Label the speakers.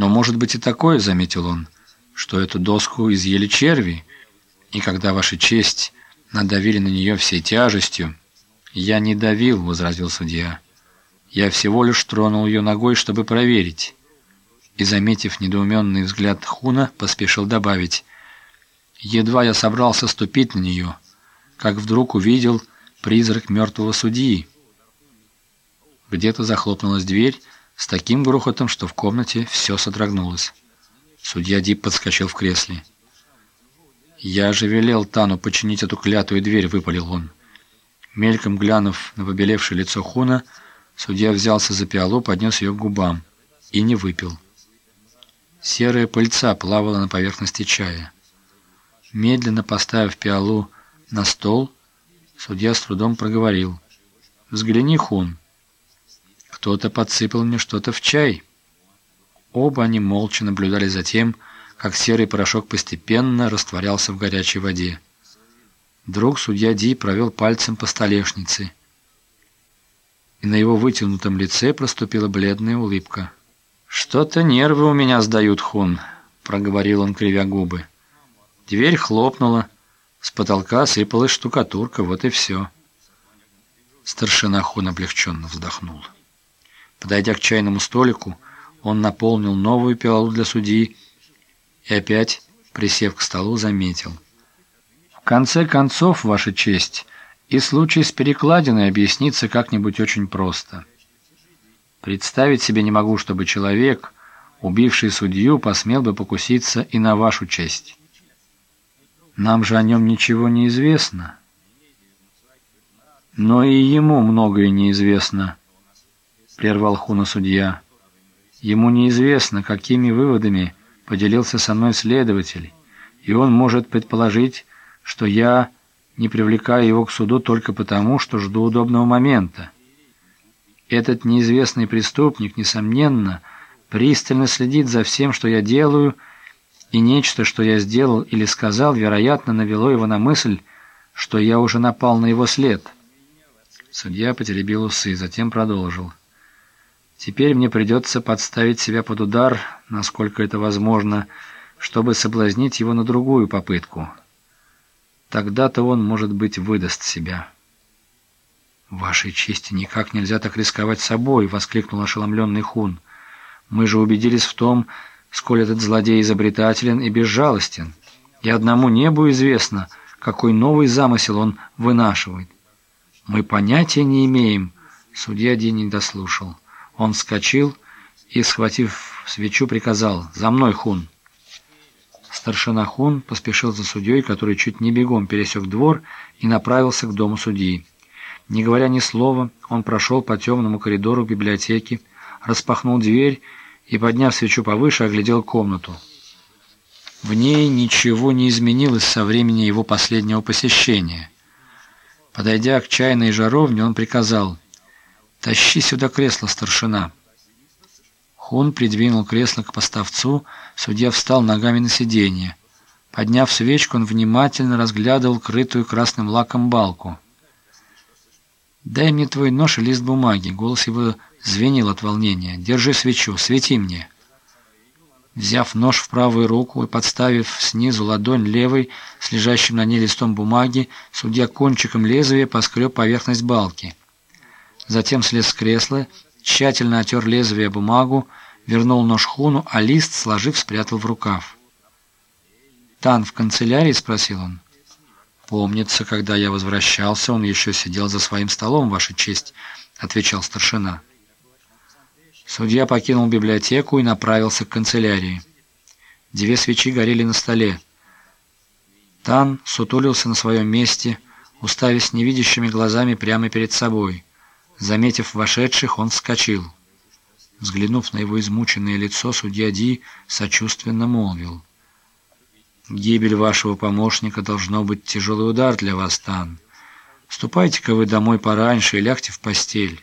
Speaker 1: «Но может быть и такое, — заметил он, — что эту доску изъели черви, и когда ваша честь надавили на нее всей тяжестью...» «Я не давил», — возразил судья. «Я всего лишь тронул ее ногой, чтобы проверить». И, заметив недоуменный взгляд Хуна, поспешил добавить. «Едва я собрался ступить на нее, как вдруг увидел призрак мертвого судьи». Где-то захлопнулась дверь с таким грохотом, что в комнате все содрогнулось. Судья Дип подскочил в кресле. «Я же велел Тану починить эту клятую дверь», — выпалил он. Мельком глянув на побелевшее лицо Хуна, судья взялся за пиалу, поднес ее к губам и не выпил. Серая пыльца плавала на поверхности чая. Медленно поставив пиалу на стол, судья с трудом проговорил. «Взгляни, Хун, кто-то подсыпал мне что-то в чай». Оба они молча наблюдали за тем, как серый порошок постепенно растворялся в горячей воде. Вдруг судья Ди провел пальцем по столешнице, и на его вытянутом лице проступила бледная улыбка. «Что-то нервы у меня сдают, Хун», — проговорил он, кривя губы. Дверь хлопнула, с потолка сыпалась штукатурка, вот и все. Старшина Хун облегченно вздохнул. Подойдя к чайному столику, он наполнил новую пиалу для судьи и опять, присев к столу, заметил. «В конце концов, Ваша честь, и случай с перекладиной объяснится как-нибудь очень просто. Представить себе не могу, чтобы человек, убивший судью, посмел бы покуситься и на вашу честь. Нам же о нем ничего не известно. Но и ему многое неизвестно» прервал Хуна судья. Ему неизвестно, какими выводами поделился со мной следователь, и он может предположить, что я не привлекаю его к суду только потому, что жду удобного момента. Этот неизвестный преступник, несомненно, пристально следит за всем, что я делаю, и нечто, что я сделал или сказал, вероятно, навело его на мысль, что я уже напал на его след. Судья потеребил усы, затем продолжил. Теперь мне придется подставить себя под удар, насколько это возможно, чтобы соблазнить его на другую попытку. Тогда-то он, может быть, выдаст себя. «Вашей чести никак нельзя так рисковать собой!» — воскликнул ошеломленный Хун. «Мы же убедились в том, сколь этот злодей изобретателен и безжалостен. И одному небу известно, какой новый замысел он вынашивает. Мы понятия не имеем...» Судья День не дослушал. Он вскочил и, схватив свечу, приказал «За мной, Хун!». Старшина Хун поспешил за судьей, который чуть не бегом пересек двор и направился к дому судьи. Не говоря ни слова, он прошел по темному коридору библиотеки, распахнул дверь и, подняв свечу повыше, оглядел комнату. В ней ничего не изменилось со времени его последнего посещения. Подойдя к чайной жаровне, он приказал «Тащи сюда кресло, старшина». Хун придвинул кресло к поставцу, судья встал ногами на сиденье. Подняв свечку, он внимательно разглядывал крытую красным лаком балку. «Дай мне твой нож и лист бумаги». Голос его звенел от волнения. «Держи свечу, свети мне». Взяв нож в правую руку и подставив снизу ладонь левой с лежащим на ней листом бумаги, судья кончиком лезвия поскреб поверхность балки. Затем слез с кресла, тщательно отер лезвие бумагу, вернул нож Хуну, а лист, сложив, спрятал в рукав. «Тан в канцелярии?» — спросил он. «Помнится, когда я возвращался, он еще сидел за своим столом, Ваша честь», — отвечал старшина. Судья покинул библиотеку и направился к канцелярии. Две свечи горели на столе. Тан сутулился на своем месте, уставясь невидящими глазами прямо перед собой — Заметив вошедших, он вскочил. Взглянув на его измученное лицо, судья Ди сочувственно молвил. «Гибель вашего помощника должно быть тяжелый удар для вас, Тан. Ступайте-ка вы домой пораньше и лягте в постель».